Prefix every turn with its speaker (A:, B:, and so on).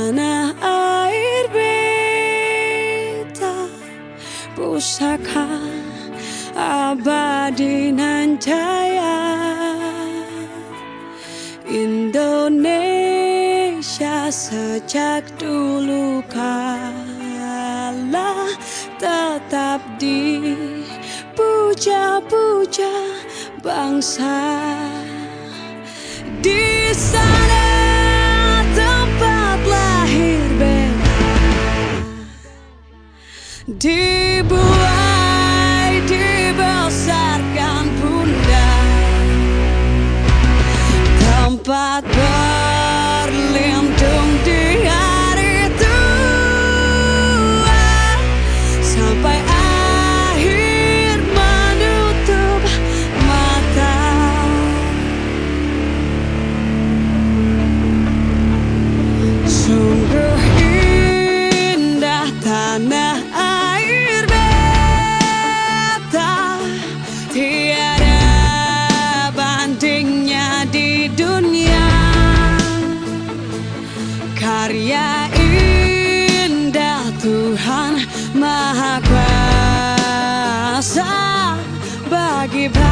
A: tanah air beta pusaka abadi nan jaya Indonesia sejak dulu kala tetap dipuja-puja bangsa. Di sana dibuai dibesarkan bunda. Tempat berlindung di hari tua. Sampai akhir menutup mata give up.